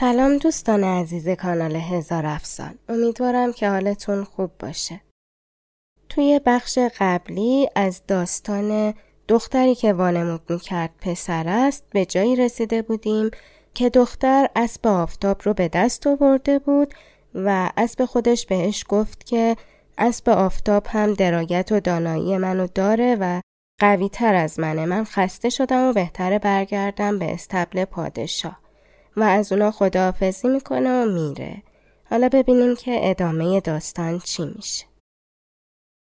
سلام دوستان عزیز کانال هزار افسان. امیدوارم که حالتون خوب باشه. توی بخش قبلی از داستان دختری که وانمود می‌کرد پسر است به جایی رسیده بودیم که دختر اسب آفتاب رو به دست آورده بود و اسب خودش بهش گفت که اسب آفتاب هم درایت و دانایی منو داره و قوی تر از منه من خسته شدم و بهتره برگردم به استبل پادشاه. و از اونا خداحافظی می‌کنه و میره. حالا ببینیم که ادامه داستان چی میشه.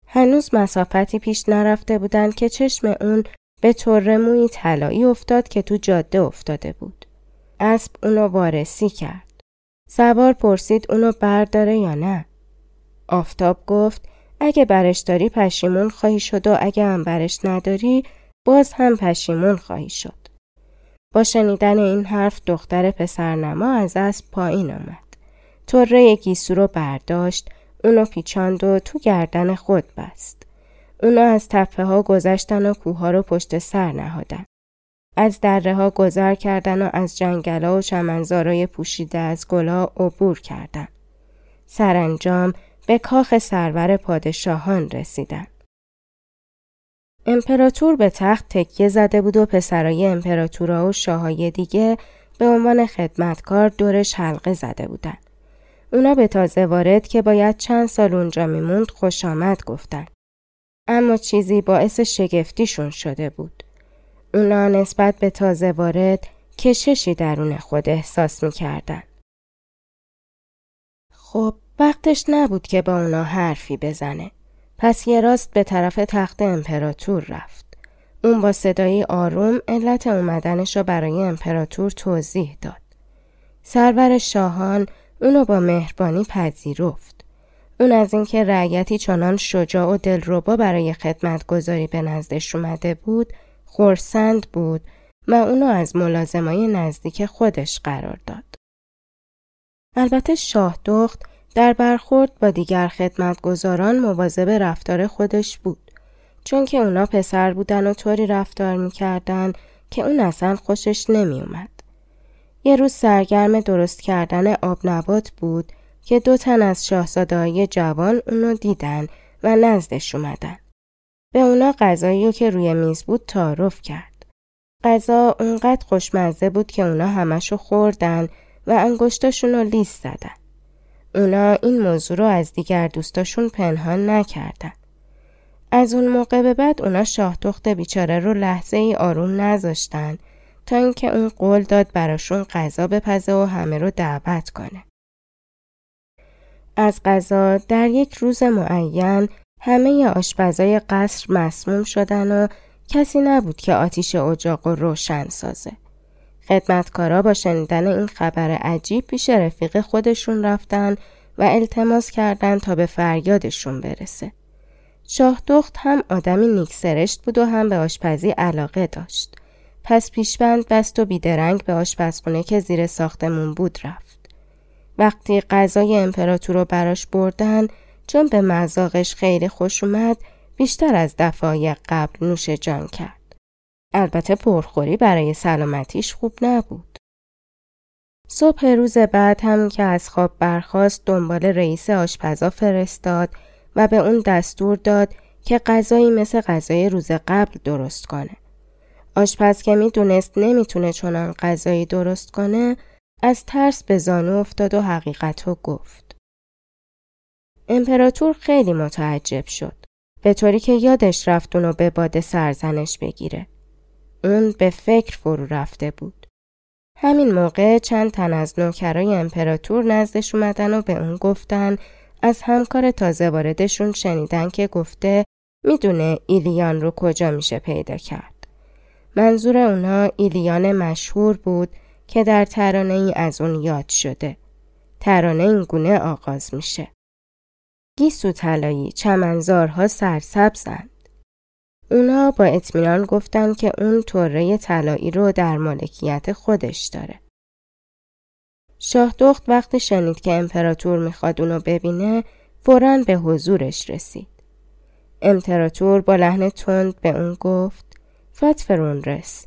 هنوز مسافتی پیش نرفته بودند که چشم اون به طور موی طلایی افتاد که تو جاده افتاده بود. اسب اونو وارسی کرد. سوار پرسید اونو برداره یا نه. آفتاب گفت اگه برش داری پشیمون خواهی شد و اگه هم برش نداری باز هم پشیمون خواهی شد. با شنیدن این حرف دختر پسرنما از اسب پایین آمد. طره گیسو رو برداشت، اونو پیچاند و تو گردن خود بست. اونا از تپه ها گذشتن و کوه رو پشت سر نهادن. از دره ها گذر کردن و از جنگلا و چمنزارای پوشیده از گلا عبور کردن. سرانجام به کاخ سرور پادشاهان رسیدن. امپراتور به تخت تکیه زده بود و پسرای امپراتورا و شاهای دیگه به عنوان خدمتکار دورش حلقه زده بودن. اونا به تازه وارد که باید چند سال اونجا میموند خوش آمد گفتن. اما چیزی باعث شگفتیشون شده بود. اونا نسبت به تازه وارد کششی درون خود احساس می‌کردن. خب وقتش نبود که با اونا حرفی بزنه. پس یه راست به طرف تخت امپراتور رفت. اون با صدایی آروم علت اومدنش رو برای امپراتور توضیح داد. سرور شاهان اونو با مهربانی پذیرفت. اون از اینکه رعیتی چنان شجاع و دلربا برای خدمت گذاری به نزدش اومده بود خورسند بود و اونو از ملازمای نزدیک خودش قرار داد. البته شاه دخت در برخورد با دیگر خدمتگزاران مواظب رفتار خودش بود چون که اونا پسر بودن و طوری رفتار می‌کردن که اون اصلا خوشش نمیومد. یه روز سرگرم درست کردن آب نبات بود که دو تن از شاهزادههای جوان اونو دیدن و نزدش اومدن. به اونا غذایی که روی میز بود تعارف کرد. غذا اونقدر خوشمزه بود که اونا همشو خوردن و انگشتاشون رو لیست زدن. اونا این موضوع رو از دیگر دوستاشون پنهان نکردن. از اون موقع به بعد اونا شاهدخت بیچاره رو لحظه ای آروم نذاشتن تا اینکه اون قول داد براشون غذا بپزه و همه رو دعوت کنه. از غذا در یک روز معین همه آشپزای قصر مسموم شدن و کسی نبود که آتیش اجاق رو روشن سازه. خدمتکارا با شنیدن این خبر عجیب پیش رفیق خودشون رفتن و التماس کردند تا به فریادشون برسه. شاه دخت هم آدمی نیکسرشت بود و هم به آشپزی علاقه داشت. پس پیشبند بست و بیدرنگ به آشپزخونه که زیر ساختمون بود رفت. وقتی غذای امپراتور رو براش بردن چون به مذاقش خیلی خوش اومد بیشتر از دفعه قبل نوش جان کرد. البته پرخوری برای سلامتیش خوب نبود. صبح روز بعد هم که از خواب برخواست دنبال رئیس آشپزا فرستاد و به اون دستور داد که غذایی مثل غذای روز قبل درست کنه. آشپز که می‌دونست نمی‌تونه چنان غذایی درست کنه از ترس به زانو افتاد و حقیقت رو گفت. امپراتور خیلی متعجب شد. به طوری که یادش رفت اونو به باد سرزنش بگیره. اون به فکر فرو رفته بود. همین موقع چند تن از نوکرای امپراتور نزدش اومدن و به اون گفتن از همکار تازه واردشون شنیدن که گفته می‌دونه ایلیان رو کجا میشه پیدا کرد. منظور اونا ایلیان مشهور بود که در ترانه ای از اون یاد شده. ترانه این گونه آغاز میشه. گیسو طلایی چمنزارها سرسبزند. اونا با اطمینان گفتن که اون طره طلایی رو در مالکیت خودش داره. شاه دخت وقتی شنید که امپراتور می‌خواد اونو ببینه فورا به حضورش رسید. امپراتور با لحن تند به اون گفت فتفرون رس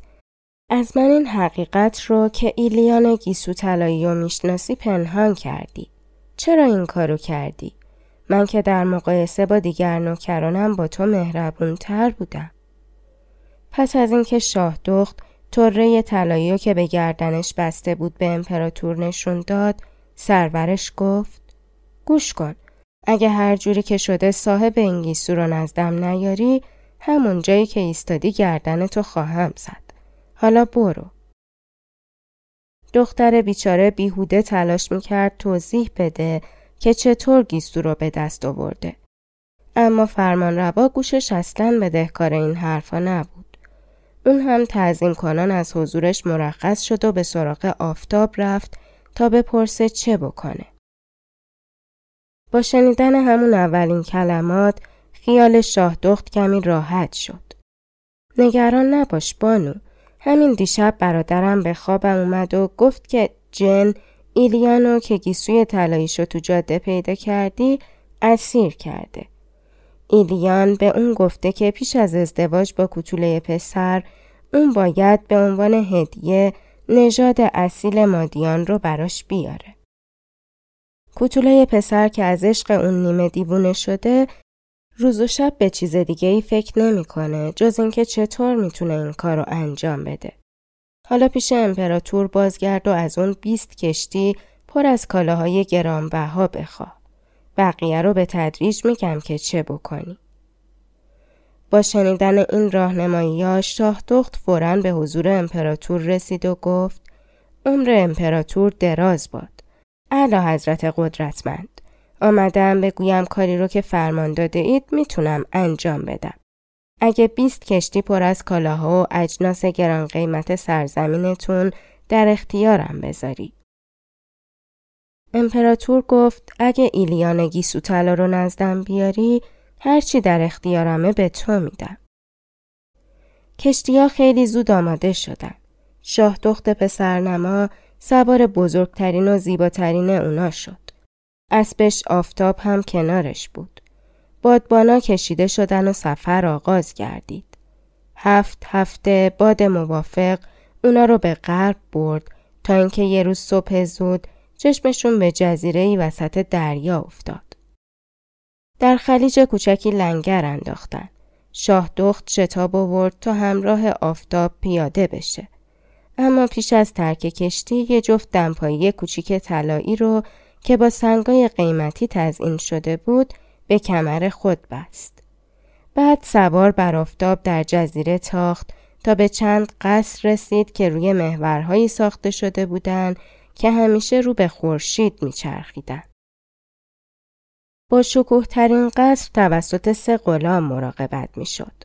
از من این حقیقت رو که ایلیان گیسو طلایی و می‌شناسی پنهان کردی. چرا این کارو کردی؟ من که در مقایسه با دیگر نوکرانم با تو مهربون تر بودم. پس از اینکه شاه دخت طره طلایی که به گردنش بسته بود به امپراتور نشون داد سرورش گفت گوش کن اگه هر جوری که شده صاحب این گیسو رو نزدم نیاری همون جایی که ایستادی گردن تو خواهم زد حالا برو دختر بیچاره بیهوده تلاش می‌کرد توضیح بده که چطور گیسو رو به دست آورده. اما فرمان روا گوشش اصلا به دهکار این حرفا نبود. اون هم تعظیم کنان از حضورش مرخص شد و به سراغ آفتاب رفت تا بپرسه چه بکنه. با شنیدن همون اولین کلمات خیال شاه دخت کمی راحت شد. نگران نباش بانو. همین دیشب برادرم به خوابم اومد و گفت که جن ایلیانو که گیسوی طلاییشو تو جاده پیدا کردی اسیر کرده. ایلیان به اون گفته که پیش از ازدواج با کوتوله پسر اون باید به عنوان هدیه نژاد اصیل مادیان رو براش بیاره. کوتوله پسر که از عشق اون نیمه دیوونه شده روز و شب به چیز دیگه ای فکر نمی‌کنه جز اینکه چطور می‌تونه این کار رو انجام بده. حالا پیش امپراتور بازگرد و از اون بیست کشتی پر از کالاهای گرانبها بخوا. بقیه رو به تدریج میگم که چه بکنی. با شنیدن این راهنمایی شاه دخت فوراً به حضور امپراتور رسید و گفت عمر امپراتور دراز باد. اعلی حضرت قدرتمند. آمدم بگویم کاری رو که فرمان داده اید می‌تونم انجام بدم. اگه 20 کشتی پر از کالاها و اجناس گران قیمت سرزمینتون در اختیارم بذاری. امپراتور گفت اگه ایلیان گیسوتلا رو نزدم بیاری هرچی در اختیارمه به تو میدم. کشتی خیلی زود آماده شدن. شاه دخت پسرنما سوار بزرگترین و زیباترین اونا شد. اسبش آفتاب هم کنارش بود. بادبانا کشیده شدن و سفر آغاز گردید. هفت هفته باد موافق اونا رو به غرب برد تا اینکه یه روز صبح زود چشمشون به جزیره وسط دریا افتاد. در خلیج کوچکی لنگر انداختن. شاه دخت شتاب آورد تا همراه آفتاب پیاده بشه. اما پیش از ترک کشتی یه جفت دمپایی کوچیک طلایی رو که با سنگای قیمتی تزئین شده بود به کمر خود بست. بعد سوار بر آفتاب در جزیره تاخت تا به چند قصر رسید که روی محورهایی ساخته شده بودند که همیشه رو به خورشید میچرخیدند. با شکوه ترین قصر توسط سه غلام مراقبت می‌شد.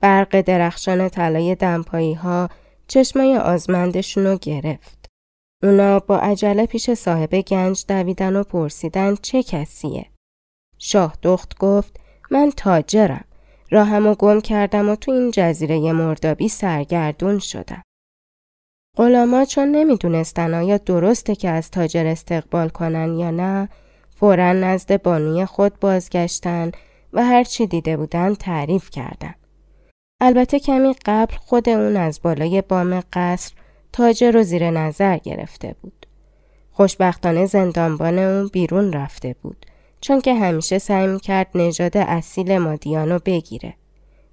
برق درخشان طلای دمپایی ها چشمای آزمندشون رو گرفت. اونا با عجله پیش صاحب گنج دویدن و پرسیدن چه کسیه. شاه دخت گفت من تاجرم. راهمو گم کردم و تو این جزیره مردابی سرگردون شدم. غلاما چون نمی‌دونستن آیا درسته که از تاجر استقبال کنن یا نه فورا نزد بانوی خود بازگشتن و هر چی دیده بودن تعریف کردن. البته کمی قبل خود اون از بالای بام قصر تاجر رو زیر نظر گرفته بود. خوشبختانه زندانبان اون بیرون رفته بود چون که همیشه سعی کرد نژاد اصیل مادیانو بگیره.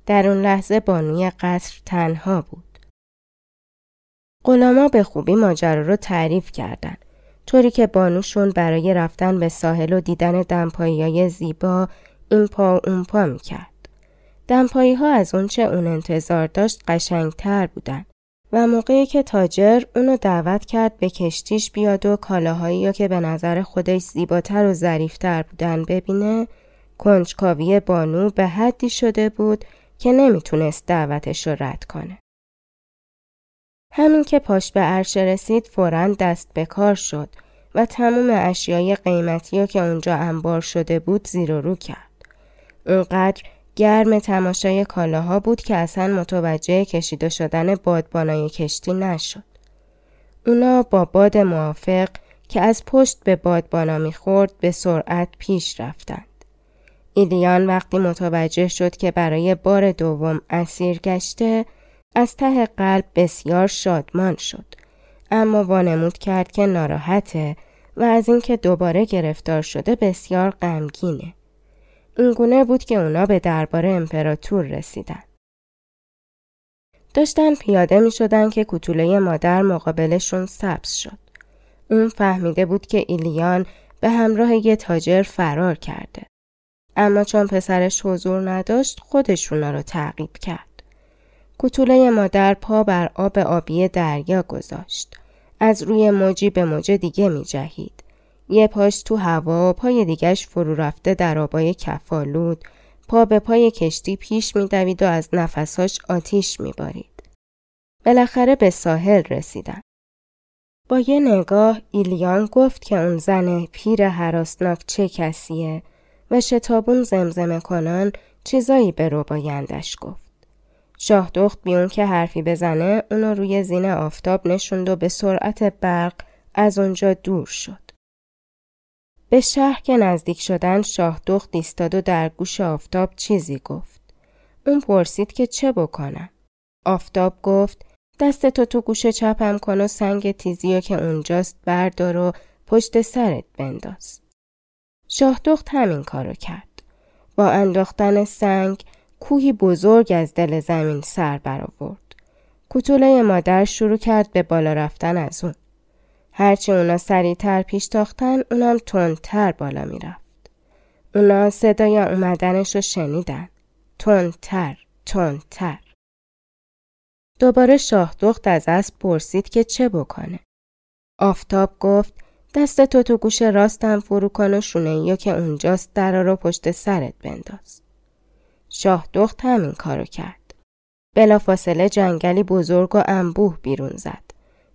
در اون لحظه بانوی قصر تنها بود. غلاما به خوبی ماجرا رو تعریف کردن. طوری که بانوشون برای رفتن به ساحل و دیدن دمپایی های زیبا این پا اون پا می کرد. دمپایی ها از اونچه اون انتظار داشت قشنگتر بودن و موقعی که تاجر اونو دعوت کرد به کشتیش بیاد و کالاهایی که به نظر خودش زیباتر و ظریفتر بودن ببینه کنجکاوی بانو به حدی شده بود که نمی‌تونست دعوتش رو رد کنه. همین که پاش به عرشه رسید فورا دست به کار شد و تمام اشیای قیمتی که اونجا انبار شده بود زیر و رو کرد. اونقدر گرم تماشای کالاها بود که اصلا متوجه کشیده شدن بادبانای کشتی نشد. اونا با باد موافق که از پشت به بادبانا می‌خورد به سرعت پیش رفتند. ایلیان وقتی متوجه شد که برای بار دوم اسیر گشته از ته قلب بسیار شادمان شد اما وانمود کرد که ناراحته و از اینکه دوباره گرفتار شده بسیار غمگینه. اینگونه بود که اونا به دربار امپراتور رسیدن. داشتن پیاده می شدن که کتوله مادر مقابلشون سبز شد. اون فهمیده بود که ایلیان به همراه یه تاجر فرار کرده. اما چون پسرش حضور نداشت خودشونا رو تعقیب کرد. کتوله مادر پا بر آب آبی دریا گذاشت. از روی موجی به موج دیگه می جهید. یه پاش تو هوا پای دیگش فرو رفته در آبای کفالود پا به پای کشتی پیش میدوید و از نفساش آتیش میبارید. بالاخره به ساحل رسیدن. با یه نگاه ایلیان گفت که اون زن پیر حراسناک چه کسیه و شتابون زمزمه کنان چیزایی به روبایندش گفت. شاه دخت بیون که حرفی بزنه اونو روی زین آفتاب نشوند و به سرعت برق از اونجا دور شد. به شهر که نزدیک شدن شاه دخت ایستاد و در گوش آفتاب چیزی گفت. اون پرسید که چه بکنم. آفتاب گفت دست تو تو گوش چپم کن و سنگ تیزی که اونجاست بردار و پشت سرت بنداز. شاه دخت همین کارو کرد. با انداختن سنگ کوهی بزرگ از دل زمین سر برآورد. کتوله مادر شروع کرد به بالا رفتن از اون. هرچی اونا سریعتر پیش تاختن اونم تندتر بالا می‌رفت. اونا صدای اومدنش رو شنیدن. تندتر، تندتر. دوباره شاه دخت از اسب پرسید که چه بکنه. آفتاب گفت دست تو تو گوش راستم فرو کن و شونه یا که اونجاست در رو پشت سرت بنداز. شاه دخت همین کارو کرد. بلافاصله جنگلی بزرگ و انبوه بیرون زد.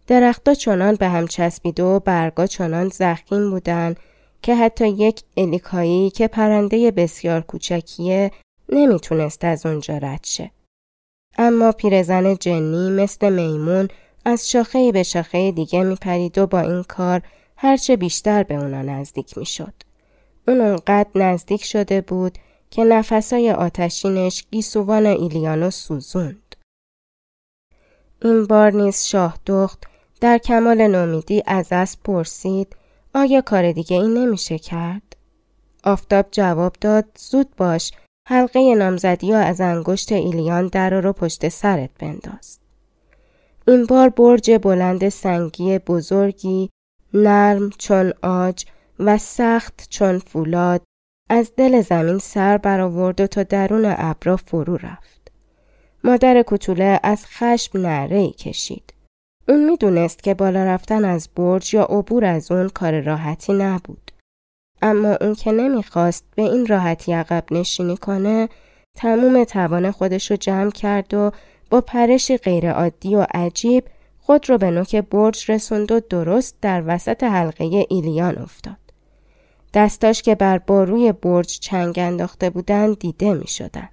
درختها چنان به هم چسبیده و برگا چنان زخیم بودن که حتی یک الیکایی که پرنده بسیار کوچکیه نمی‌تونست از اونجا رد شه. اما پیرزن جنی مثل میمون از شاخه به شاخه دیگه میپرید و با این کار هرچه بیشتر به اونا نزدیک می‌شد. اون اونقدر نزدیک شده بود که نفسای آتشینش گیسوان ایلیانو سوزوند. این بار نیز شاه دخت در کمال نومیدی از اسب پرسید آیا کار دیگه این نمیشه کرد؟ آفتاب جواب داد زود باش حلقه نامزدی ها از انگشت ایلیان در رو پشت سرت بنداز. این بار برج بلند سنگی بزرگی نرم چون آج و سخت چون فولاد از دل زمین سر برآورد و تا درون ابرا فرو رفت. مادر کوچوله از خشم نره کشید. اون می‌دونست که بالا رفتن از برج یا عبور از اون کار راحتی نبود. اما اون که نمی‌خواست به این راحتی عقب نشینی کنه تموم توان خودش رو جمع کرد و با پرشی غیرعادی و عجیب خود رو به نوک برج رسوند و درست در وسط حلقه ایلیان افتاد. دستاش که بر باروی برج چنگ انداخته بودن دیده می شدن.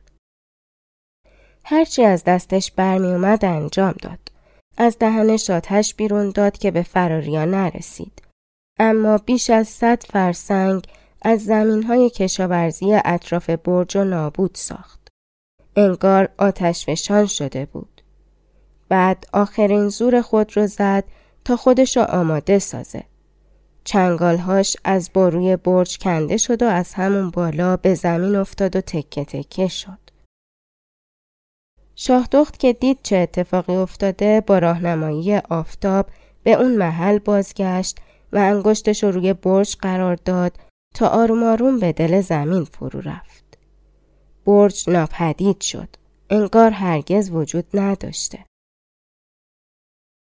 هرچی از دستش برمی اومد انجام داد. از دهنش آتش بیرون داد که به فراریا نرسید. اما بیش از صد فرسنگ از زمین های کشاورزی اطراف برج و نابود ساخت. انگار آتش فشان شده بود. بعد آخرین زور خود رو زد تا خودش رو آماده سازه. چنگالهاش از باروی برج کنده شد و از همون بالا به زمین افتاد و تکه تکه شد. شاهدخت که دید چه اتفاقی افتاده با راهنمایی آفتاب به اون محل بازگشت و انگشتش رو روی برج قرار داد تا آروم آروم به دل زمین فرو رفت. برج ناپدید شد. انگار هرگز وجود نداشته.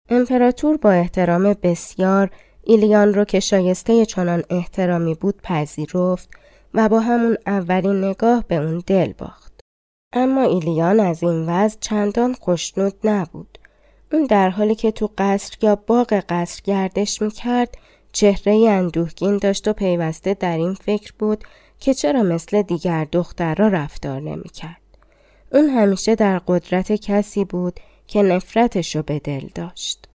امپراتور با احترام بسیار ایلیان رو که شایسته چنان احترامی بود پذیرفت و با همون اولین نگاه به اون دل باخت. اما ایلیان از این وضع چندان خوشنود نبود. اون در حالی که تو قصر یا باغ قصر گردش می‌کرد چهره اندوهگین داشت و پیوسته در این فکر بود که چرا مثل دیگر دخترها رفتار نمی‌کرد. اون همیشه در قدرت کسی بود که نفرتش رو به دل داشت.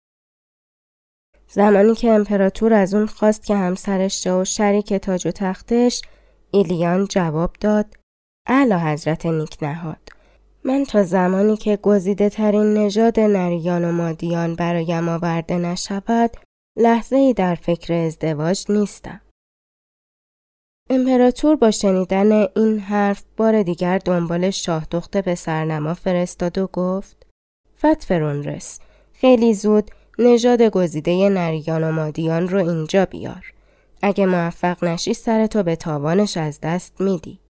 زمانی که امپراتور از اون خواست که همسرش و شریک تاج و تختش ایلیان جواب داد اعلی حضرت نیک نهاد من تا زمانی که گزیده ترین نژاد نریان و مادیان برایم آورده نشود لحظه ای در فکر ازدواج نیستم. امپراتور با شنیدن این حرف بار دیگر دنبال شاه دخت به سرنما فرستاد و گفت رس خیلی زود نژاد گزیده نریان و مادیان رو اینجا بیار. اگه موفق نشی سر تو به تاوانش از دست میدی.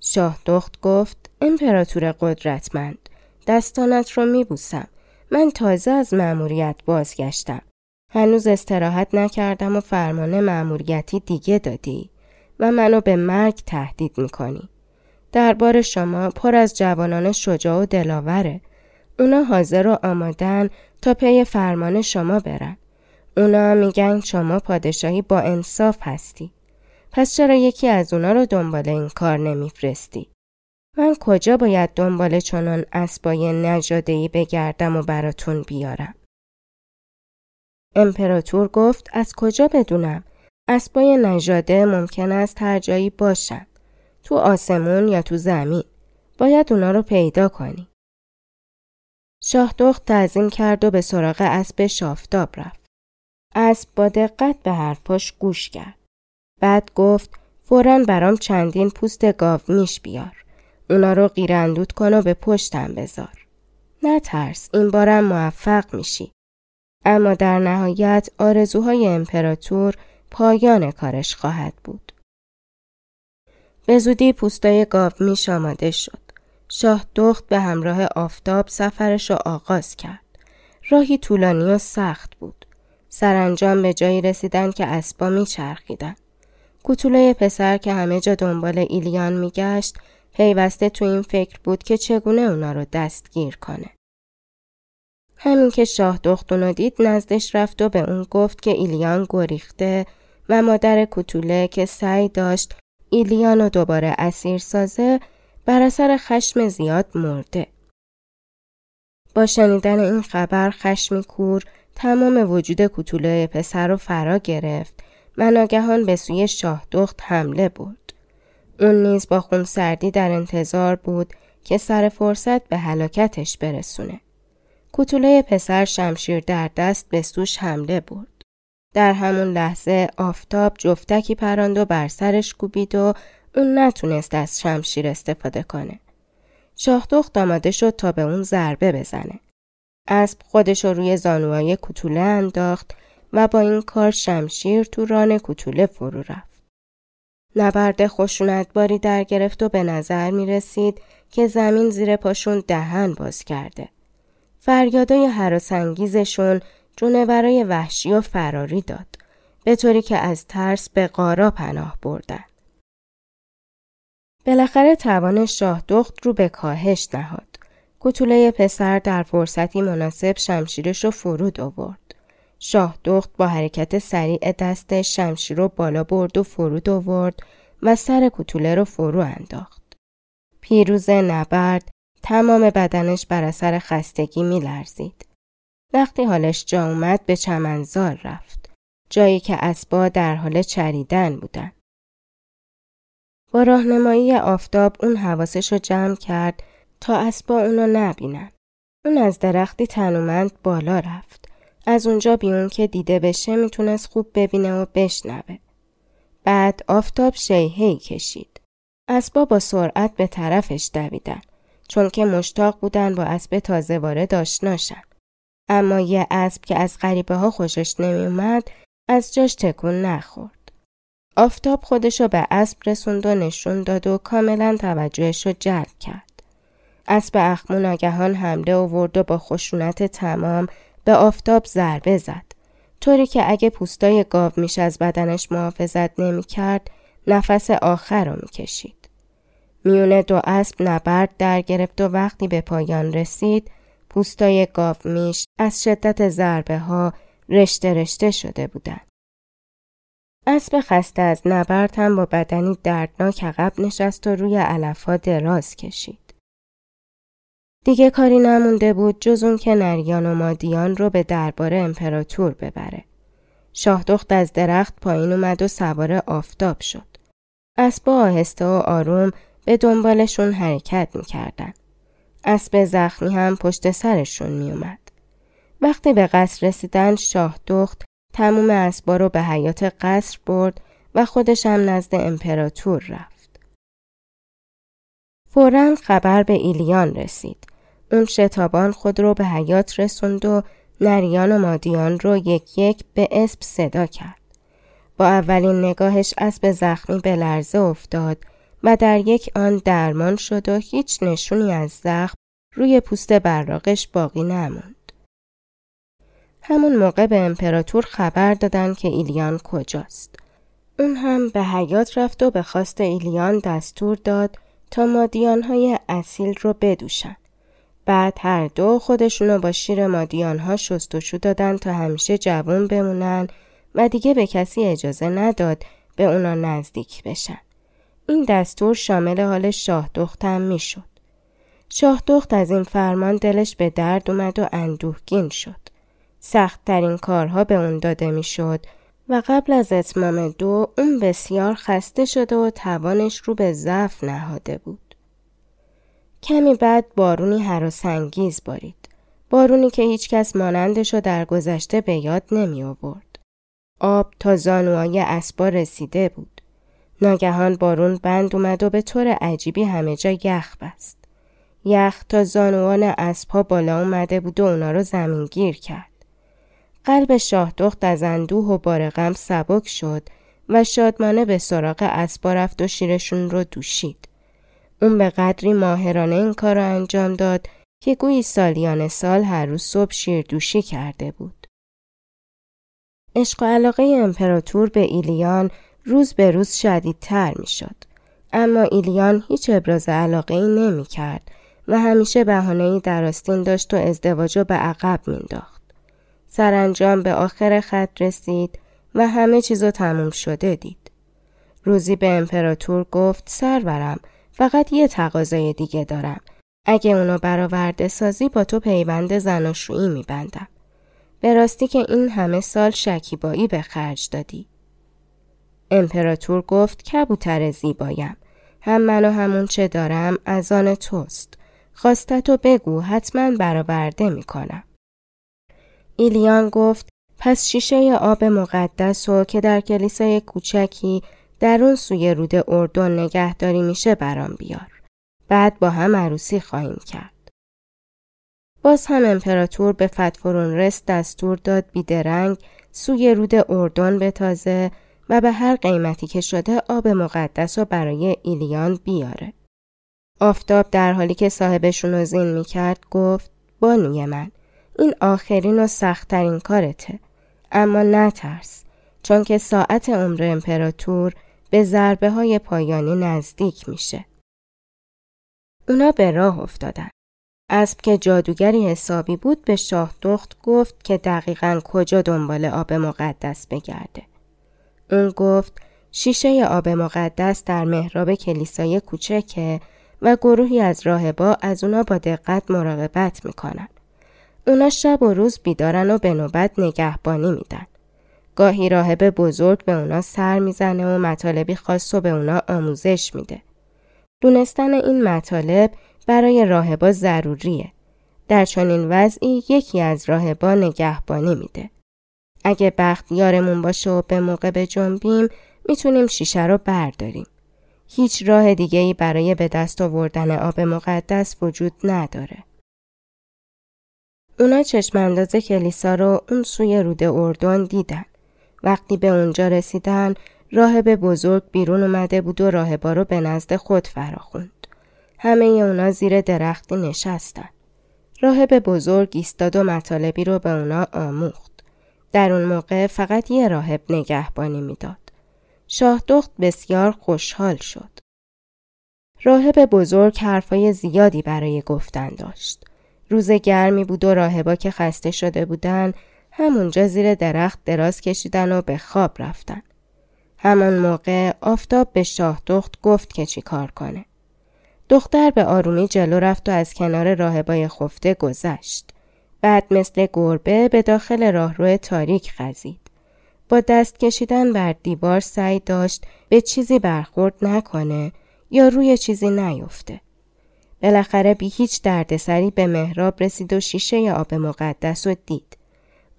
شاه دخت گفت امپراتور قدرتمند دستانت رو میبوسم. من تازه از مأموریت بازگشتم. هنوز استراحت نکردم و فرمان مأموریتی دیگه دادی و منو به مرگ تهدید می‌کنی. دربار شما پر از جوانان شجاع و دلاوره. اونا حاضر و آمادن تا پی فرمان شما برن. اونا میگن شما پادشاهی با انصاف هستی. پس چرا یکی از اونا رو دنبال این کار نمیفرستی؟ من کجا باید دنبال چنان اسبای نجادهی بگردم و براتون بیارم؟ امپراتور گفت از کجا بدونم؟ اسبای نژاده ممکن است هر جایی باشن. تو آسمون یا تو زمین. باید اونا رو پیدا کنی. شاه دخت تعظیم کرد و به سراغ اسب شافتاب رفت. اسب با دقت به حرفاش گوش کرد. بعد گفت فورا برام چندین پوست گاو میش بیار. اونا رو قیراندود کن و به پشتم بذار. نه ترس این بارم موفق میشی. اما در نهایت آرزوهای امپراتور پایان کارش خواهد بود. به زودی پوستای گاو میش آماده شد. شاه دخت به همراه آفتاب سفرش را آغاز کرد. راهی طولانی و سخت بود. سرانجام به جایی رسیدن که اسبا میچرخیدن. کوتوله پسر که همه جا دنبال ایلیان میگشت پیوسته تو این فکر بود که چگونه اونا رو دستگیر کنه. همین که شاه دختونو دید نزدش رفت و به اون گفت که ایلیان گریخته و مادر کوتوله که سعی داشت ایلیان رو دوباره اسیر سازه بر اثر خشم زیاد مرده. با شنیدن این خبر خشمی کور تمام وجود کوتوله پسر رو فرا گرفت و ناگهان به سوی شاه دخت حمله بود. اون نیز با خونسردی در انتظار بود که سر فرصت به هلاکتش برسونه. کوتوله پسر شمشیر در دست به سوش حمله بود. در همون لحظه آفتاب جفتکی پراند و بر سرش کوبید و اون نتونست از شمشیر استفاده کنه. شاهدخت آماده شد تا به اون ضربه بزنه. اسب خودش رو روی زانوهای کوتوله انداخت و با این کار شمشیر تو ران کوتوله فرو رفت. نبرد خشونتباری در گرفت و به نظر می رسید که زمین زیر پاشون دهن باز کرده. فریادای حراسانگیزشون جونورای وحشی و فراری داد به طوری که از ترس به قارا پناه بردن. بالاخره توان شاه دخت رو به کاهش نهاد. کتوله پسر در فرصتی مناسب شمشیرش رو فرود آورد. شاه دخت با حرکت سریع دست شمشیر رو بالا برد و فرود آورد و سر کتوله رو فرو انداخت. پیروز نبرد تمام بدنش بر اثر خستگی می لرزید. وقتی حالش جا اومد به چمنزار رفت. جایی که اسبا در حال چریدن بودن. با راهنمایی آفتاب اون حواسش رو جمع کرد تا اسبا اونو نبینن. اون از درختی تنومند بالا رفت. از اونجا بیون که دیده بشه می‌تونست خوب ببینه و بشنوه. بعد آفتاب شیهی کشید. اسبا با سرعت به طرفش دویدن. چون که مشتاق بودن با اسب تازه وارد آشناشن. اما یه اسب که از غریبه ها خوشش نمیومد از جاش تکون نخورد. آفتاب خودشو به اسب رسوند و نشون داد و کاملا توجهش رو جلب کرد. اسب اخمو ناگهان حمله آورد و با خشونت تمام به آفتاب ضربه زد. طوری که اگه پوستای گاو میش از بدنش محافظت نمی کرد نفس آخر رو می‌کشید. میونه دو اسب نبرد در گرفت و وقتی به پایان رسید پوستای گاو میش از شدت ضربه ها رشته رشته شده بودند. اسب خسته از نبرد هم با بدنی دردناک عقب نشست و روی علفها دراز کشید. دیگه کاری نمونده بود جز اون که نریان و مادیان رو به دربار امپراتور ببره. شاهدخت از درخت پایین اومد و سوار آفتاب شد. اسب آهسته و آروم به دنبالشون حرکت می‌کردن. اسب زخمی هم پشت سرشون میومد. وقتی به قصر رسیدن شاهدخت تموم اسبا رو به حیات قصر برد و خودش هم نزد امپراتور رفت. فورا خبر به ایلیان رسید. اون شتابان خود رو به حیات رسوند و نریان و مادیان رو یک یک به اسب صدا کرد. با اولین نگاهش اسب زخمی به لرزه افتاد و در یک آن درمان شد و هیچ نشونی از زخم روی پوست براقش باقی نموند. همون موقع به امپراتور خبر دادن که ایلیان کجاست. اون هم به حیات رفت و به خواست ایلیان دستور داد تا مادیانهای اصیل رو بدوشن. بعد هر دو خودشونو با شیر مادیانها شستشو دادن تا همیشه جوون بمونن و دیگه به کسی اجازه نداد به اونا نزدیک بشن. این دستور شامل حال شاه دختم می شد. شاه دخت از این فرمان دلش به درد اومد و اندوهگین شد. سخت ترین کارها به اون داده می‌شد و قبل از اتمام دو اون بسیار خسته شده و توانش رو به ضعف نهاده بود. کمی بعد بارونی هراسانگیز بارید. بارونی که هیچکس مانندش رو در گذشته به یاد نمی آورد. آب تا زانوهای اسبا رسیده بود. ناگهان بارون بند اومد و به طور عجیبی همه جا یخ بست. یخ تا زانوان اسبها بالا اومده بود و اونا رو زمین گیر کرد. قلب شاهدخت از اندوه و بار غم سبک شد و شادمانه به سراغ اسبا رفت و شیرشون رو دوشید. اون به قدری ماهرانه این کار را انجام داد که گویی سالیان سال هر روز صبح شیر دوشی کرده بود. عشق و علاقه امپراتور به ایلیان روز به روز شدیدتر می شد. اما ایلیان هیچ ابراز علاقه ای نمی کرد و همیشه بهانه‌ای در آستین داشت و ازدواج به عقب مینداخت. سرانجام به آخر خط رسید و همه چیزو تموم شده دید. روزی به امپراتور گفت سرورم فقط یه تقاضای دیگه دارم. اگه اونو برآورده سازی با تو پیوند زناشویی میبندم. به راستی که این همه سال شکیبایی به خرج دادی. امپراتور گفت کبوتر زیبایم. هم من و همون چه دارم از آن توست. خواستتو بگو حتما برآورده می‌کنم. ایلیان گفت پس شیشه آب مقدس و که در کلیسای کوچکی در اون سوی رود اردن نگهداری میشه برام بیار. بعد با هم عروسی خواهیم کرد. باز هم امپراتور به فتفرون رست دستور داد بیدرنگ سوی رود اردن تازه و به هر قیمتی که شده آب مقدس رو برای ایلیان بیاره. آفتاب در حالی که صاحبشون رو زین می کرد گفت بانوی من این آخرین و سختترین کارته اما نترس چون که ساعت عمر امپراتور به ضربه های پایانی نزدیک میشه. اونا به راه افتادن. اسب که جادوگری حسابی بود به شاه دخت گفت که دقیقا کجا دنبال آب مقدس بگرده. اون گفت شیشه آب مقدس در محراب کلیسای کوچکه و گروهی از راهبا از اونا با دقت مراقبت می‌کنن. اونا شب و روز بیدارن و به نوبت نگهبانی میدن. گاهی راهب بزرگ به اونا سر می‌زنه و مطالبی خاص و به اونا آموزش میده. دونستن این مطالب برای راهبا ضروریه. در چنین وضعی یکی از راهبا نگهبانی میده. اگه بخت یارمون باشه و به موقع به جنبیم می‌تونیم شیشه رو برداریم. هیچ راه دیگه ای برای به دست آوردن آب مقدس وجود نداره. اونا چشم انداز کلیسا رو اون سوی رود اردن دیدن. وقتی به اونجا رسیدن راهب بزرگ بیرون اومده بود و راهبا رو به نزد خود فراخوند. همه اونا زیر درختی نشستن. راهب بزرگ ایستاد و مطالبی رو به اونا آموخت. در اون موقع فقط یه راهب نگهبانی می‌داد. شاه دخت بسیار خوشحال شد. راهب بزرگ حرفای زیادی برای گفتن داشت. روز گرمی بود و راهبا که خسته شده بودن همونجا زیر درخت دراز کشیدن و به خواب رفتن. همان موقع آفتاب به شاه دخت گفت که چی کار کنه. دختر به آرومی جلو رفت و از کنار راهبای خفته گذشت. بعد مثل گربه به داخل راهرو تاریک خزید. با دست کشیدن بر دیوار سعی داشت به چیزی برخورد نکنه یا روی چیزی نیفته. بالاخره بی هیچ دردسری به محراب رسید و شیشه آب مقدس رو دید.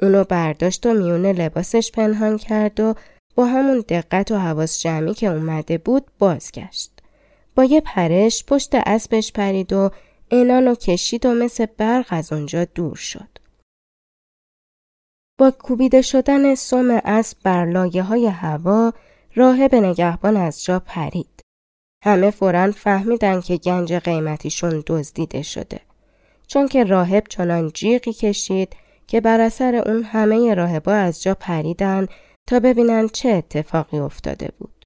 اونو برداشت و میون لباسش پنهان کرد و با همون دقت و حواس جمعی که اومده بود بازگشت. با یه پرش پشت اسبش پرید و اینانو کشید و مثل برق از اونجا دور شد. با کوبیده شدن سم اسب بر لایه های هوا راهب نگهبان از جا پرید. همه فورا فهمیدن که گنج قیمتیشون دزدیده شده. چون که راهب چنان جیغی کشید که بر اثر اون همه راهبا از جا پریدن تا ببینن چه اتفاقی افتاده بود.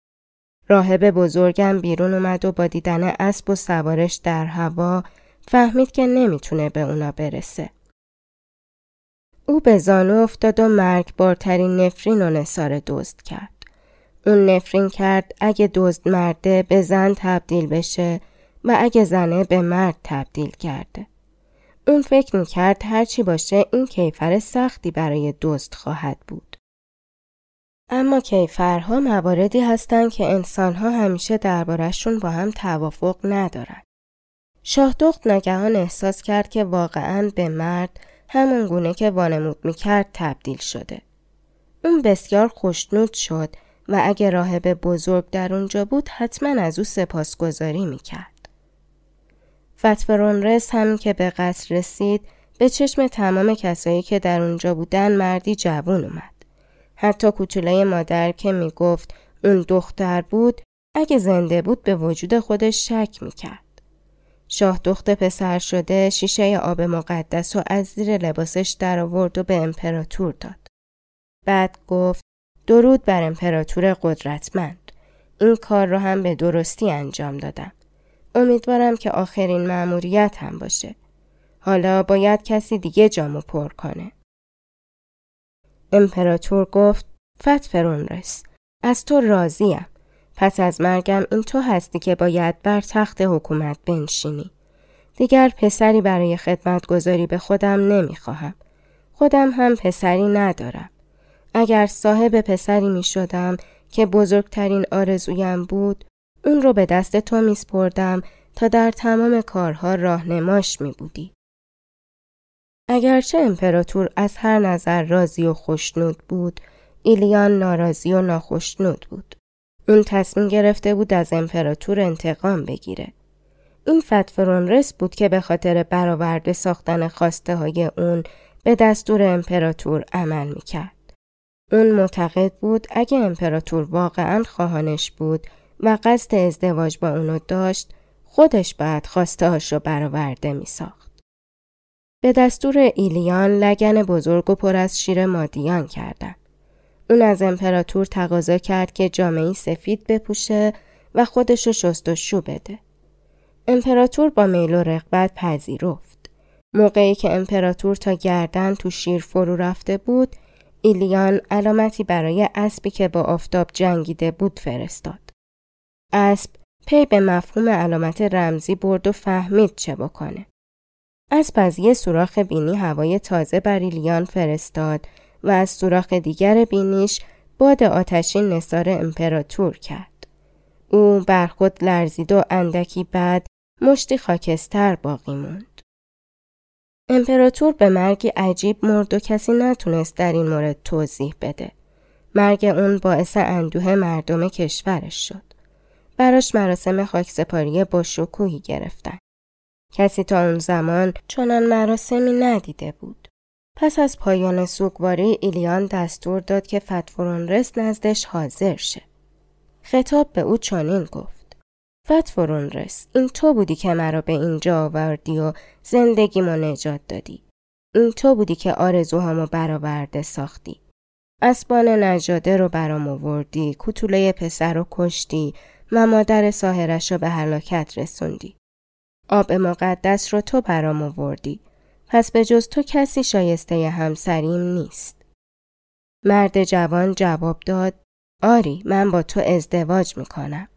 راهب بزرگم بیرون اومد و با دیدن اسب و سوارش در هوا فهمید که نمی‌تونه به اونا برسه. او به زانو افتاد و مرگبارترین نفرین و نصار دزد کرد. اون نفرین کرد اگه دزد مرده به زن تبدیل بشه و اگه زنه به مرد تبدیل کرده. اون فکر می‌کرد هرچی باشه این کیفر سختی برای دزد خواهد بود. اما کیفرها مواردی هستند که انسانها همیشه دربارهشون با هم توافق ندارن. شاه دخت ناگهان احساس کرد که واقعا به مرد همون گونه که وانمود می‌کرد تبدیل شده. اون بسیار خوشنود شد و اگه راهب بزرگ در اونجا بود حتما از او سپاسگزاری می‌کرد. فتفرون هم که به قصر رسید به چشم تمام کسایی که در اونجا بودن مردی جوون اومد. حتی کوچوله مادر که می‌گفت اون دختر بود اگه زنده بود به وجود خودش شک می‌کرد. شاه دخت پسر شده شیشه آب مقدس و از زیر لباسش در آورد و به امپراتور داد. بعد گفت درود بر امپراتور قدرتمند. این کار رو هم به درستی انجام دادم. امیدوارم که آخرین مأموریت هم باشه. حالا باید کسی دیگه جامو پر کنه. امپراتور گفت فت رس. از تو راضیم. پس از مرگم این تو هستی که باید بر تخت حکومت بنشینی. دیگر پسری برای خدمت گذاری به خودم نمی‌خواهم. خودم هم پسری ندارم. اگر صاحب پسری می شدم که بزرگترین آرزویم بود، اون رو به دست تو می سپردم تا در تمام کارها راهنماش می بودی. اگرچه امپراتور از هر نظر راضی و خوشنود بود، ایلیان ناراضی و ناخشنود بود. اون تصمیم گرفته بود از امپراتور انتقام بگیره. این فتفرونرس بود که به خاطر برآورده ساختن خواسته های اون به دستور امپراتور عمل می‌کرد. اون معتقد بود اگه امپراتور واقعا خواهانش بود و قصد ازدواج با اونو داشت خودش باید خواسته هاش رو برآورده می ساخت. به دستور ایلیان لگن بزرگ و پر از شیر مادیان کردند. اون از امپراتور تقاضا کرد که جامعی سفید بپوشه و خودشو شست و شو بده. امپراتور با میل و رغبت پذیرفت. موقعی که امپراتور تا گردن تو شیر فرو رفته بود، ایلیان علامتی برای اسبی که با آفتاب جنگیده بود فرستاد. اسب پی به مفهوم علامت رمزی برد و فهمید چه بکنه. اسب از یه سوراخ بینی هوای تازه بر ایلیان فرستاد و از سوراخ دیگر بینیش باد آتشین نصار امپراتور کرد. او بر خود لرزید و اندکی بعد مشتی خاکستر باقی موند. امپراتور به مرگی عجیب مرد و کسی نتونست در این مورد توضیح بده. مرگ اون باعث اندوه مردم کشورش شد. براش مراسم خاکسپاری با شکوهی گرفتن. کسی تا اون زمان چنان مراسمی ندیده بود. پس از پایان سوگواری ایلیان دستور داد که فتفرونرس نزدش حاضر شه. خطاب به او چنین گفت. فتفرونرس این تو بودی که مرا به اینجا آوردی و زندگیمو نجات دادی. این تو بودی که آرزوهامو برآورده ساختی. اسبان نجاده رو برام آوردی کوتوله پسر رو کشتی و مادر ساهرش رو به هلاکت رسوندی. آب مقدس رو تو برام آوردی. پس به جز تو کسی شایسته همسریم نیست. مرد جوان جواب داد آری من با تو ازدواج می‌کنم.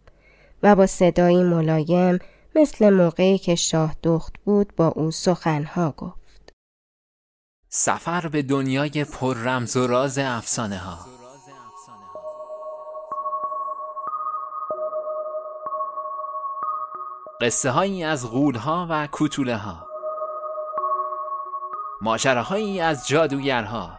و با صدایی ملایم مثل موقعی که شاه دخت بود با او سخنها گفت. سفر به دنیای پر رمز و راز افسانه ها. قصه هایی از غول ها و کوتوله ها ماجراهایی از جادوگرها.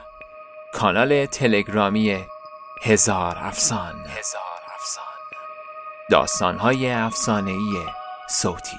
کانال تلگرامی هزار افسان. هزار افسان. داستانهای افسانه‌ای صوتی.